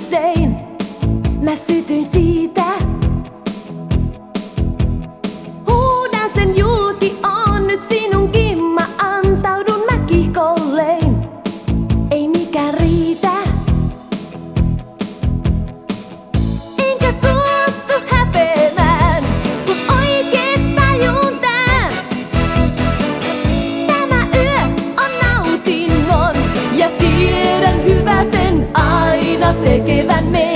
usein. Mä sytyin de quedarme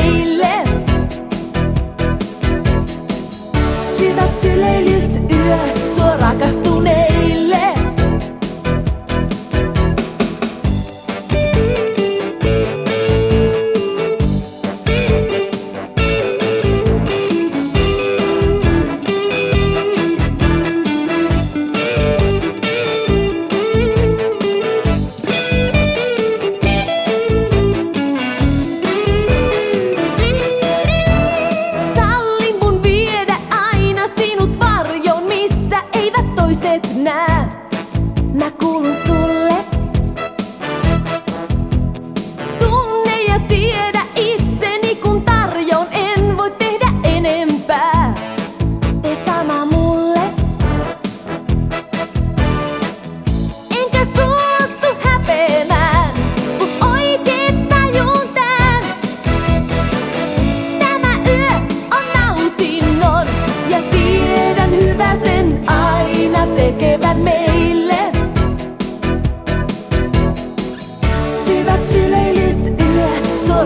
ihmiset nää. Mä kuulun sulle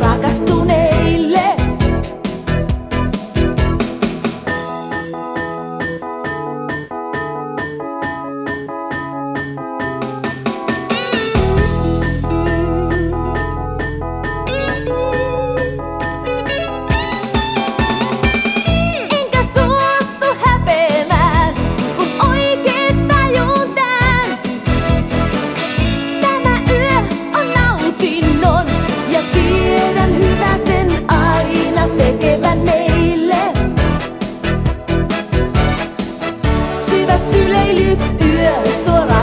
pagaste un syleilyt yö suoraan.